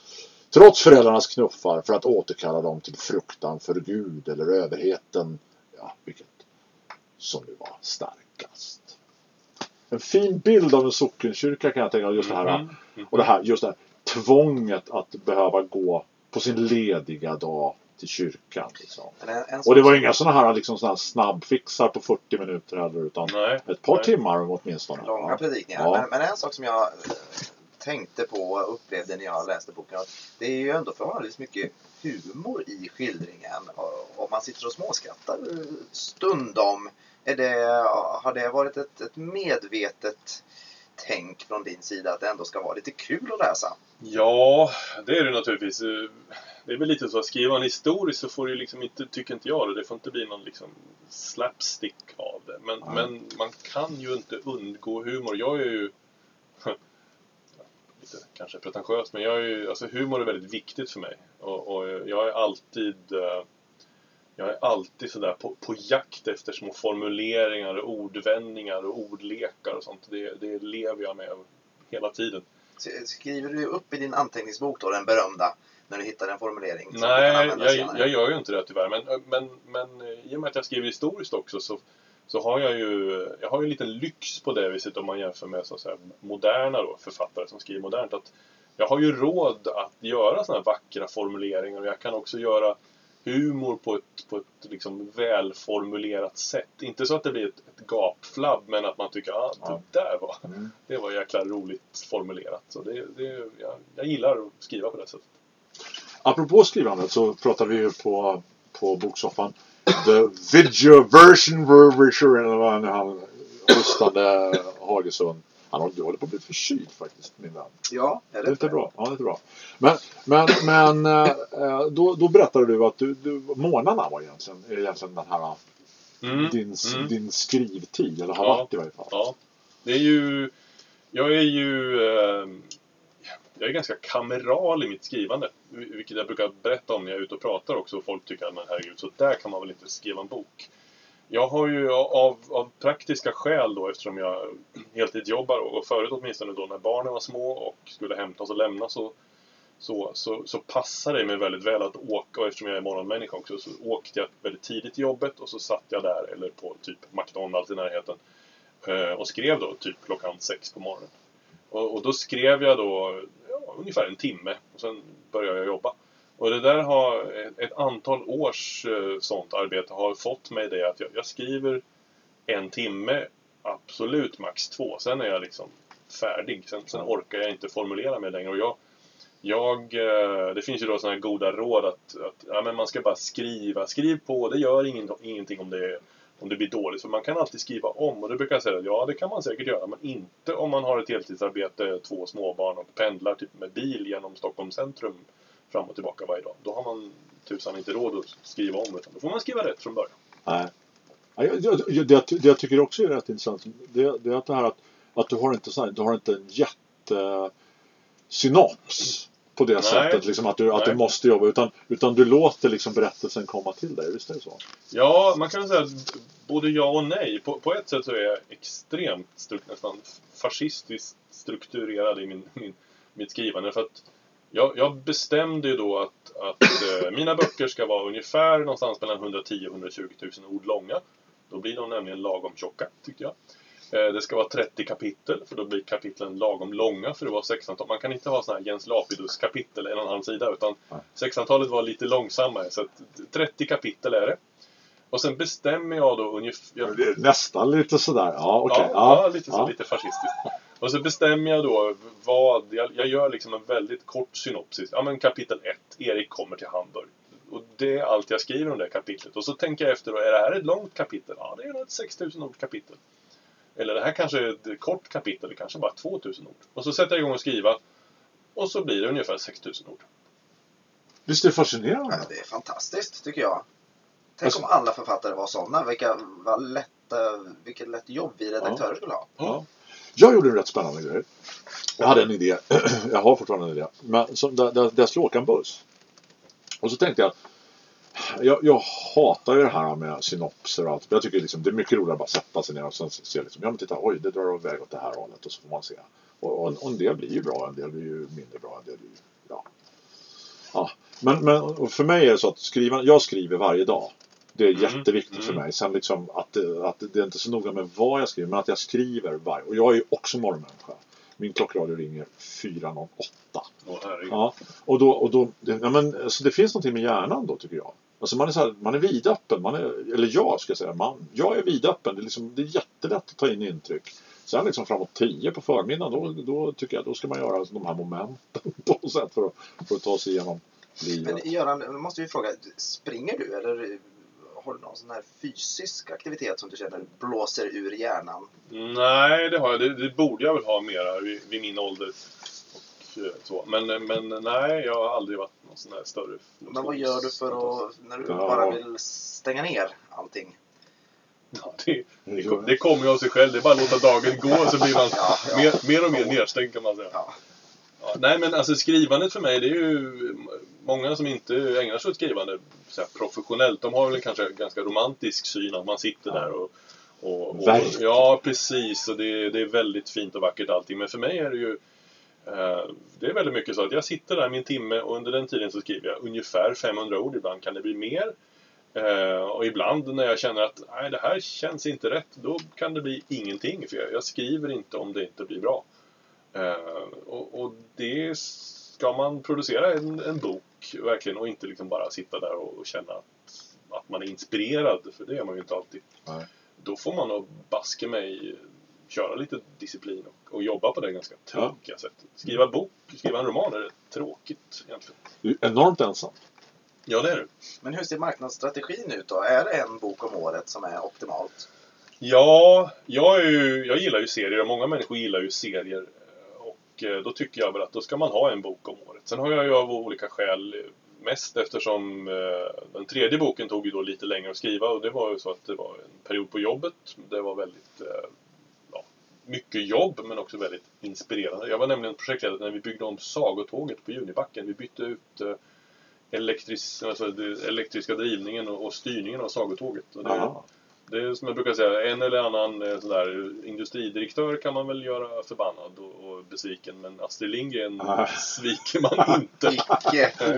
Trots föräldrarnas knuffar för att återkalla dem till fruktan för Gud eller överheten, ja, vilket som nu var starkast. En fin bild av en sockenkyrka kan jag tänka mig, just det här, Mhm, mhm. och det här, just det här tvånget att behöva gå på sin lediga dag till kyrkan. Liksom. Men en, en Och det var inga sådana här, liksom, såna här snabbfixar på 40 minuter heller, utan Nej, ett par nej. timmar åtminstone. Långa Ja. predikningar. Ja. Men, men en sak som jag eh, tänkte på och upplevde när jag läste boken. Det är ju ändå förhållandevis mycket humor i skildringen. Och, man sitter och småskrattar eh, stundom. Är det, har det varit ett, ett medvetet tänk från din sida att det ändå ska vara lite kul att läsa? Ja, det är det naturligtvis. Det är väl lite så att skriva en historia så får det liksom inte, tycker inte jag det, det får inte bli någon liksom slapstick av det. Men, Nej. men man kan ju inte undgå humor. Jag är ju lite kanske pretentiös, men jag är ju, alltså humor är väldigt viktigt för mig. Och, och jag är alltid eh, jag är alltid sådär på, på jakt efter små formuleringar, och ordvändningar och ordlekar och sånt. Det, det lever jag med hela tiden. Skriver du upp i din anteckningsbok då, den berömda, när du hittar en formulering? Nej, jag, jag gör ju inte det tyvärr. Men, men, men eh, i och med att jag skriver historiskt också så, så har jag ju jag har ju en liten lyx på det viset om man jämför med så säga, moderna då, författare som skriver modernt. Att jag har ju råd att göra sådana här vackra formuleringar och jag kan också göra humor på ett, på ett liksom välformulerat sätt. Inte så att det blir ett, ett gapflabb men att man tycker att ah, Ja. det där var, Mm. det var jäkla roligt formulerat. Så det, det, jag, jag gillar att skriva på det sättet. Apropå skrivandet så pratar vi ju på, på boksoffan The video version version eller vad nu han hostande Hagesund. Han håller på att bli förkyld faktiskt, min vän. Ja, är Det är lite bra. Ja, det är bra. Men, men, men eh, då, då berättade du att du, du, månaderna var egentligen, är egentligen den här Mm, din, mm. din skrivtid, eller har Ja. varit i varje fall. Ja, det är ju... Jag är ju... Jag är ganska kameral i mitt skrivande. Vilket jag brukar berätta om när jag är ute och pratar också. Och folk tycker att men herregud, så där kan man väl inte skriva en bok. Jag har ju av, av praktiska skäl då eftersom jag heltidsjobbar och förut åtminstone då när barnen var små och skulle hämtas och lämnas så, så, så, så passar det mig väldigt väl att åka och eftersom jag är morgonmänniska också så åkte jag väldigt tidigt till jobbet och så satt jag där eller på typ McDonalds i närheten eh, och skrev då typ klockan sex på morgonen. Och, och då skrev jag då ungefär en timme och sen började jag jobba. Och det där har ett, antal års eh, sånt arbete har fått mig det att jag, jag skriver en timme absolut max två. Sen är jag liksom färdig. Sen, sen orkar jag inte formulera mig längre. Och jag, jag, eh, det finns ju då sådana här goda råd att, att ja, men man ska bara skriva. Skriv på, det gör ingen, ingenting om det, om det blir dåligt. För man kan alltid skriva om. Och det brukar jag säga, ja det kan man säkert göra. Men inte om man har ett heltidsarbete, två småbarn och pendlar typ med bil genom Stockholms centrum fram och tillbaka varje dag. Då har man tusan inte råd att skriva om. Utan då får man skriva rätt från början. Nej. Jag- jag- jag- Det, det jag tycker också är rätt intressant det, det är att det här att, att du har inte, så här, du har inte en jättesynops på det Nej. sättet liksom att, du, att du måste jobba utan, utan du låter liksom berättelsen komma till dig. Visst är det så? Ja, man kan säga att både ja och nej. På, på ett sätt så är jag extremt, nästan fascistiskt strukturerad i min, min, mitt skrivande. För att jag, jag bestämde ju då att, att eh, mina böcker ska vara ungefär någonstans mellan 110 och 120 000 ord långa. Då blir de nämligen lagom tjocka, tyckte jag. Eh, Det ska vara 30 kapitel, för då blir kapitlen lagom långa för det var 16 Man kan inte ha sådana här Jens Lapidus kapitel, en och en halv sida, utan Nej. 1600-talet var lite långsammare. Så att 30 kapitel är det. Och sen bestämmer jag då ungefär... Nästan lite sådär. Ja, okej. Ja, ja, lite, så, ja. lite fascistiskt. Och så bestämmer jag då vad... Jag, jag gör liksom en väldigt kort synopsis. Ja, men kapitel 1. Erik kommer till Hamburg. Och det är allt jag skriver om det kapitlet. Och så tänker jag efter då, är det här ett långt kapitel? Ja, det är nog ett 6000 ord kapitel. Eller det här kanske är ett kort kapitel, det kanske bara är 2000 ord. Och så sätter jag igång och skriva. Och så blir det ungefär 6000 ord. Visst är det fascinerande? Ja, det är fantastiskt tycker jag. Tänk Alltså- om alla författare var sådana. Vilka, vad lätta, vilket lätt jobb vi redaktörer skulle ha. Ja. Jag gjorde en rätt spännande grej. Jag hade en idé. jag har fortfarande en idé. Men som, där, där, där jag skulle åka en buss. Och så tänkte jag. Jag, jag hatar ju det här med synopser och allt. Jag tycker liksom, det är mycket roligare att bara sätta sig ner och sen se liksom, ja men titta, oj det drar iväg åt det här hållet och så får man se. Och, och, och en del blir ju bra, en del blir ju mindre bra, en del blir ju, ja. ja. Men, men för mig är det så att skriva, jag skriver varje dag. Det är Mm, jätteviktigt för mm. mig. Sen liksom att, att det är inte så noga med vad jag skriver, men att jag skriver varje. Och jag är ju också morgonmänniska. Min klockradio ringer 4.08. Åh. Ja, och då, och då det, ja, men, alltså det finns någonting med hjärnan då tycker jag. Alltså man är, så här, man är vidöppen, man är, eller jag ska säga, man, jag är vidöppen. Det är, liksom, det är jättelätt att ta in intryck. Sen liksom framåt 10 på förmiddagen, då, då tycker jag då ska man göra de här momenten på något sätt för att, för att ta sig igenom livet. Men Göran, nu måste vi fråga. Springer du eller har du någon sån här fysisk aktivitet som du känner blåser ur hjärnan? Nej, det har jag. Det, det borde jag väl ha mera vid, vid min ålder. Så. Men, men nej, jag har aldrig varit någon sån här större Men vad gör du för att, när du Ja. bara vill stänga ner allting? Ja, det, det, kom- det kommer ju av sig själv. Det är bara att låta dagen gå så blir man Ja, ja. Mer, mer och mer nedstängd kan man säga. Ja. Ja, nej men alltså skrivandet för mig, det är ju många som inte ägnar sig åt skrivande så här, professionellt. De har väl kanske en ganska romantisk syn att man sitter där och... och, och ja, precis. Och det, det är väldigt fint och vackert allting. Men för mig är det ju... Eh, det är väldigt mycket så att jag sitter där min timme och under den tiden så skriver jag ungefär 500 ord. Ibland kan det bli mer. Eh, och ibland när jag känner att nej, det här känns inte rätt, då kan det bli ingenting. För jag, skriver inte om det inte blir bra. Eh, och, och det ska man producera en, en bok verkligen och inte liksom bara sitta där och, och känna att, att man är inspirerad, för det är man ju inte alltid. Nej. Då får man nog baske mig köra lite disciplin och, och jobba på det ganska tråkiga sättet. Skriva bok, skriva en roman är rätt tråkigt egentligen. Du är enormt ensam. Ja, det är det. Men hur ser marknadsstrategin ut då? Är det en bok om året som är optimalt? Ja, jag, är ju, jag gillar ju serier och många människor gillar ju serier. Och eh, då tycker jag väl att då ska man ha en bok om året. Sen har jag ju av olika skäl mest eftersom eh, den tredje boken tog ju då lite längre att skriva och det var ju så att det var en period på jobbet. Det var väldigt eh, ja, mycket jobb men också väldigt inspirerande. Jag var nämligen projektledare när vi byggde om Sagotåget på Junibacken. Vi bytte ut eh, elektris, alltså, elektriska drivningen och, och styrningen av Sagotåget. Och det, Aha. det är som jag brukar säga, en eller annan eh, sån där industridirektör kan man väl göra förbannad och, och besviken. Men Astrid Lindgren Ah. sviker man inte.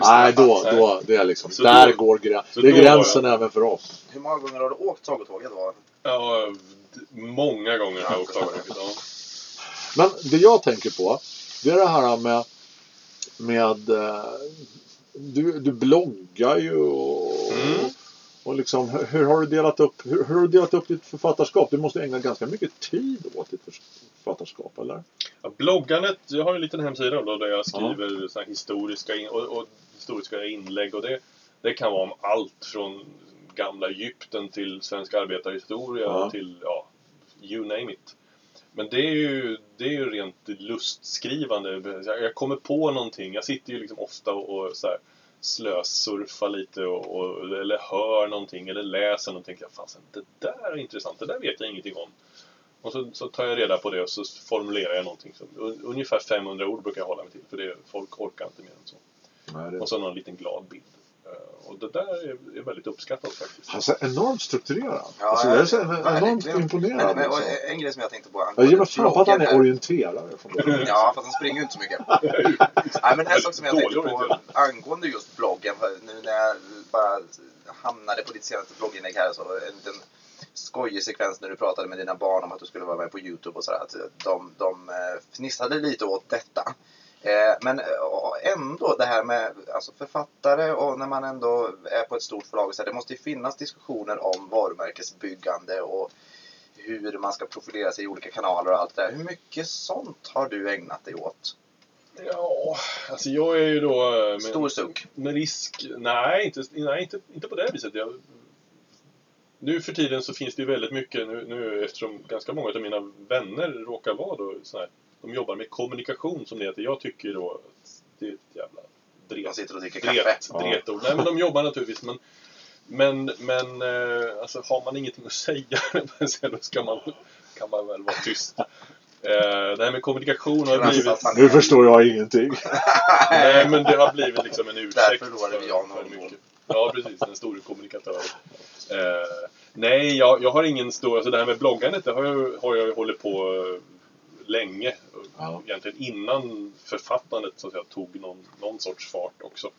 Nej, då, då, det är liksom, Så där då- går grän, så det är gränsen jag- även för oss. Hur många gånger har du åkt Sagotåget? Var? Ja, många gånger har jag åkt Sagotåget. Ja. Men det jag tänker på, det är det här med, med eh, du, du bloggar ju och, Mm. Och liksom, hur- har du delat upp, hur, hur har du delat upp ditt författarskap? Du måste ägna ganska mycket tid åt ditt författarskap, eller? Ja, bloggandet, jag har en liten hemsida då, där jag skriver så här historiska, in, och, och historiska inlägg och det, det kan vara om allt från gamla Egypten till svensk arbetarhistoria Ja. till, ja, you name it. Men det är ju, det är ju rent lustskrivande. Jag, kommer på någonting, jag sitter ju liksom ofta och, och så här, slösurfar lite och, och, eller hör någonting eller läser någonting. Jag, fan, det där är intressant, det där vet jag ingenting om. Och så, så tar jag reda på det och så formulerar jag någonting. Un, ungefär 500 ord brukar jag hålla mig till, för det, folk orkar inte mer än så. Nej, det... Och så någon liten glad bild. Eh, Och det där är, är väldigt uppskattat faktiskt. Alltså enormt strukturerad. Ja, alltså, jag är så ja, enormt verkligen. imponerad. Men, men, alltså. och en grej som jag tänkte på Jag ger mig fan på att han är orienterare. Ja, fast han springer ju inte så mycket. Nej, men en sak som jag tänkte på angående just bloggen, nu när jag bara hamnade på ditt senaste blogginlägg här så en liten skojig sekvens när du pratade med dina barn om att du skulle vara med på Youtube och sådär. Att de, de eh, fnissade lite åt detta. Eh, Men eh, ändå det här med alltså författare och när man ändå är på ett stort förlag. Så här, det måste ju finnas diskussioner om varumärkesbyggande och hur man ska profilera sig i olika kanaler och allt det där. Hur mycket sånt har du ägnat dig åt? Ja, alltså jag är ju då... eh, Med, Stor suck. Med risk... Nej, inte, nej inte, inte på det viset. Jag, nu för tiden så finns det ju väldigt mycket, nu, nu eftersom ganska många av mina vänner råkar vara då såna här, de jobbar med kommunikation som det heter. Jag tycker då att det är ett jävla dret. sitter och dricker kaffe. Dret, Ja. Nej men de jobbar naturligtvis men men, men eh, alltså, har man ingenting att säga då ska man, kan man väl vara tyst. Eh, det här med kommunikation har blivit... Nu förstår jag ingenting. Nej, men det har blivit liksom en ursäkt Därför då är det för, jag mycket. Ja, precis. En stor kommunikatör. Eh, nej, jag, jag har ingen stor... Alltså det här med bloggandet, det har jag, har jag hållit på länge. Ja. Egentligen innan författandet så att säga, tog någon, någon sorts fart också.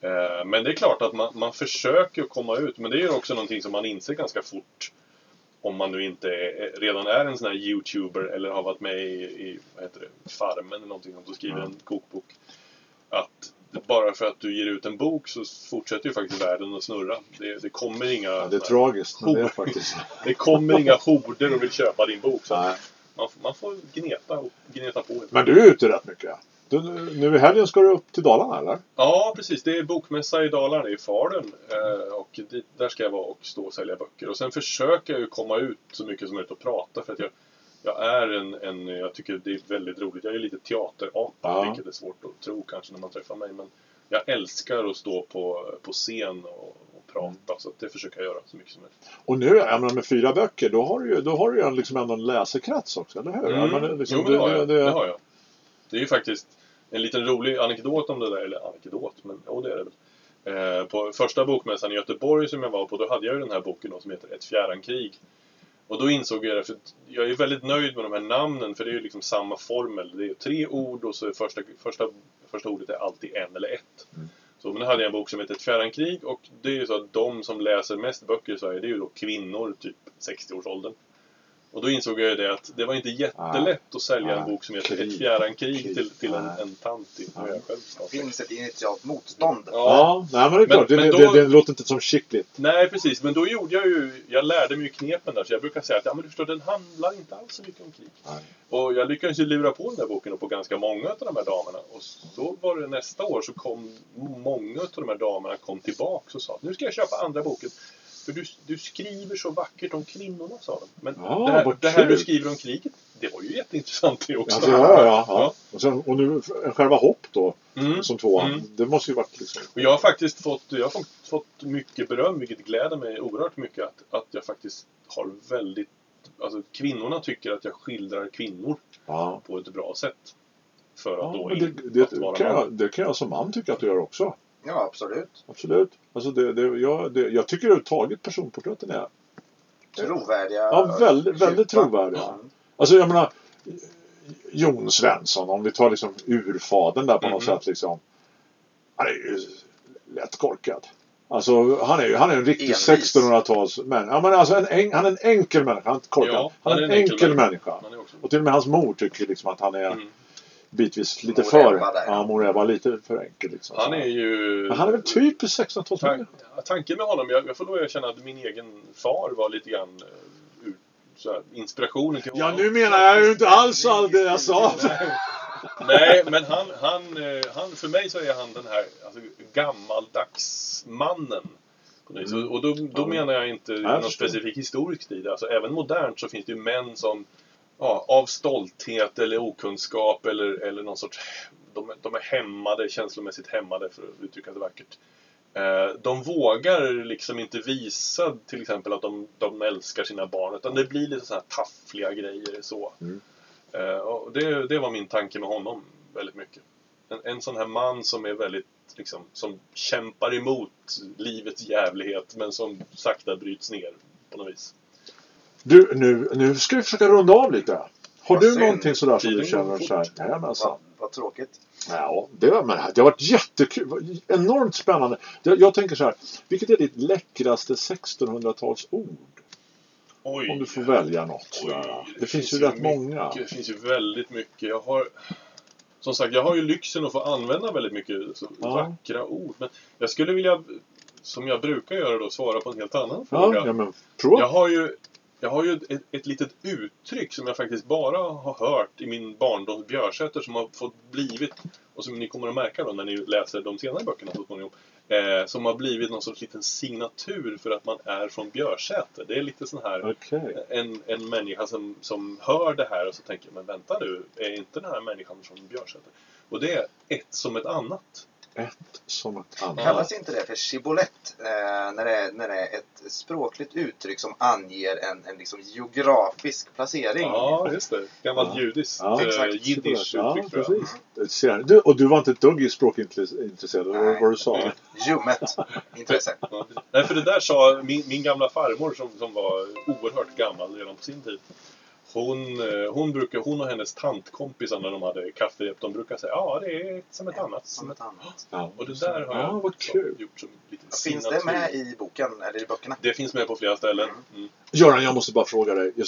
Eh, men det är klart att man, man försöker komma ut, men det är ju också någonting som man inser ganska fort. Om man nu inte är, redan är en sån här YouTuber eller har varit med i, i vad heter det, Farmen eller någonting och skriver Ja. en kokbok. Att bara för att du ger ut en bok så fortsätter ju faktiskt världen att snurra. Det, det kommer inga... Ja, det är tragiskt, men det är faktiskt... det kommer inga horder och vill köpa din bok. Så Nej. Man, man får gneta, och gneta på. Men du är ute rätt mycket. Du, nu i helgen ska du upp till Dalarna, eller? Ja, precis. Det är bokmässa i Dalarna, i Falun. Eh, och dit, där ska jag vara och stå och sälja böcker. Och sen försöker jag ju komma ut så mycket som möjligt och prata. För att jag, jag är en, en, jag tycker det är väldigt roligt. Jag är lite teaterapa, Ja. vilket är svårt att tro kanske när man träffar mig. Men jag älskar att stå på, på scen och, och prata. Så det försöker jag göra så mycket som möjligt. Och nu, jag menar, med fyra böcker, då har du ju, då har du ju liksom ändå en läsekrets också, eller hur? Ja, men det- liksom, Mm. jo, men det har, det- jag. det- det har jag. Det är ju faktiskt en liten rolig anekdot om det där. Eller anekdot, men jo, det är det väl. Eh, på första bokmässan i Göteborg som jag var på, då hade jag ju den här boken då, som heter Ett fjärrankrig. Och då insåg jag det, för jag är väldigt nöjd med de här namnen, för det är ju liksom samma formel. Det är tre ord och så är första, första, första ordet är alltid en eller ett. Mm. Så men då hade jag en bok som heter Ett fjärrankrig och det är ju så att de som läser mest böcker i Sverige, det är ju då kvinnor, typ 60-årsåldern. Och då insåg jag ju det att det var inte jättelätt att sälja en Nej. bok som heter Krig. Ett fjärrankrig Krig. till, till en, Nej. en tant i Nej. jag själv Det finns ett initialt motstånd. Ja, nej men det är Men- klart. Det, men det, då- det, det låter inte som skickligt. Nej, precis. Men då gjorde jag ju... Jag lärde mig ju knepen där. Så jag brukar säga att ja, men du förstår, den handlar inte alls så mycket om krig. Nej. Och jag lyckades ju lura på den där boken på ganska många av de här damerna. Och så var det nästa år så kom många av de här damerna kom tillbaka och sa nu ska jag köpa andra boken. För du, du skriver så vackert om kvinnorna, sa de. Men Ja, det, här, det här du skriver om kriget, det var ju jätteintressant det också. Alltså, ja, ja, ja. Ja. Och, sen, och nu själva hopp då, Mm. som tvåan. Mm. Det måste ju varit liksom... Och jag har faktiskt fått, jag har fått, mycket beröm, vilket gläder mig oerhört mycket. Att, att jag faktiskt har väldigt... Alltså kvinnorna tycker att jag skildrar kvinnor Ja. på ett bra sätt. För att Ja, då det, det, att vara kan man. jag, det kan jag som man tycka att du gör också. Ja, absolut. Absolut. Alltså det, det, jag, det, jag tycker överhuvudtaget personporträtten är... Trovärdiga. Ja, väldigt, väldigt trovärdiga. Mm. Alltså jag menar... Jon Svensson, om vi tar liksom urfadern där på något Mhm. sätt liksom. Han är ju lätt korkad. Alltså han är ju han är en riktig Envis. 1600-tals människa. Ja, men alltså en, en, han är en enkel människa. Han är inte korkad. Ja, han är en enkel, människa. Han är också... Och till och med hans mor tycker liksom att han är Mm. Bitvis lite Mor för... Där, ja, ja. mor Ebba lite för enkel liksom. Han är ju... Men han är väl typ 16-12 Tan tanken med honom, jag, jag får nog erkänna att min egen far var lite grann uh, här, inspirationen till Ja, honom. nu menar jag ju inte alls allt det jag sa. Nej, men han, han, eh, han, för mig så är han den här alltså, gammaldags mannen. något vis. Och- då, då Ja. menar jag inte jag någon förstår. specifik historisk tid. Alltså, även modernt så finns det ju män som ja, av stolthet eller okunskap eller, eller någon sorts... De, de är hämmade, känslomässigt hämmade för att uttrycka det vackert. Eh, de vågar liksom inte visa till exempel att de, de älskar sina barn utan det blir lite sådana här taffliga grejer så. Mm. Eh, och det, det var min tanke med honom väldigt mycket. En, en sån här man som är väldigt liksom, som kämpar emot livets jävlighet men som sakta bryts ner på något vis. Du, nu, nu ska vi försöka runda av lite. Har Vad du synd. någonting sådär som du känner så här? Jajamensan. Vad, vad tråkigt. Ja, det, var, men det har varit jättekul. Enormt spännande. Jag, jag tänker så här. Vilket är ditt läckraste 1600-talsord? Oj! Om du får välja något. Sådär. Det, finns, ju rätt mycket, många. Det finns ju väldigt mycket. Jag har, som sagt, jag har ju lyxen att få använda väldigt mycket så Ja. vackra ord. Men jag skulle vilja, som jag brukar göra då, svara på en helt annan Ja, fråga. ja men prova. Jag har ju, jag har ju ett, ett litet uttryck som jag faktiskt bara har hört i min barndoms Björsäter som har fått blivit, och som ni kommer att märka då när ni läser de senare böckerna så småningom, eh, som har blivit någon sorts liten signatur för att man är från Björsäter. Det är lite sån här Okej. en, en människa som, som hör det här och så tänker men vänta nu, är inte den här människan från Björsäter? Och det är ett som ett annat. Ett som ett annat. Kallas inte det för shibbolett? Eh, när, det är, när det är ett språkligt uttryck som anger en, en liksom geografisk placering. Ja, just det. Gammalt Ja. judiskt, Ja, eh, exakt. jiddisch Ja, uttryck tror jag. ser. Du, och du var inte ett dugg språkintresserad, det var Nej. vad du sa. Ljummet intresse. Ja. Nej, för det där sa min, min gamla farmor som, som var oerhört gammal redan på sin tid. Hon, eh, hon, brukar, hon och hennes tantkompisar när de hade kafferep, de brukar säga ja det är som ett annat. Som ett annat. Ja. Och det där har Ja, jag vad kul. gjort som liten Finns det med i boken eller i böckerna? Det finns med på flera ställen. Mm. Göran, jag måste bara fråga dig. Jag-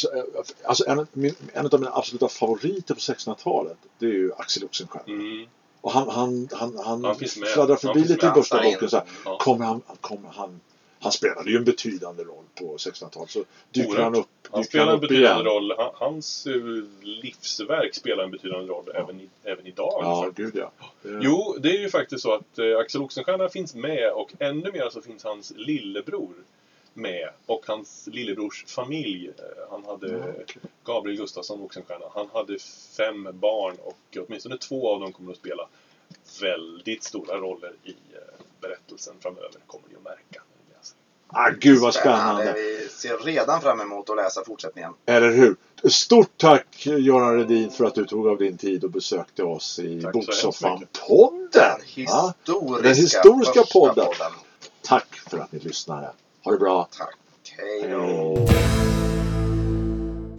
Alltså, en, min, en av mina absoluta favoriter på 1600-talet, det är ju Axel Oxenstierna. Mm. Och han, han, han, han, Han fladdrar förbi lite i in. boken. Så här, Ja. kommer han, kommer han, han spelade ju en betydande roll på 1600-talet. Så dyker Oerhört. han upp, Han spelar en betydande igen. roll. Han, hans eh, livsverk spelar en betydande roll även, i, även idag. Ja, faktiskt. gud ja. Det- Jo, det är ju faktiskt så att eh, Axel Oxenstierna finns med och ännu mer så finns hans lillebror med och hans lillebrors familj. Eh, Han hade Ja. Gabriel Gustafsson Oxenstierna. Han hade fem barn och åtminstone två av dem kommer att spela väldigt stora roller i eh, berättelsen framöver, kommer ni att märka. Ah, gud vad spännande. Vi ser redan fram emot att läsa fortsättningen. Eller hur? Stort tack Göran Redin för att du tog av din tid och besökte oss i Boksoffan-podden. Den Ja, historiska, Den historiska första podden. Tack för att ni lyssnade. Ha det bra. Tack. Hej då.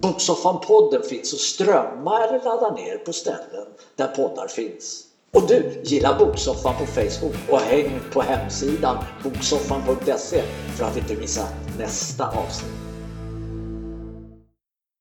Boksoffan-podden finns att strömma eller ladda ner på ställen där poddar finns. Och du, gilla Boksoffan på Facebook och häng på hemsidan boksoffan.se för att inte missa nästa avsnitt.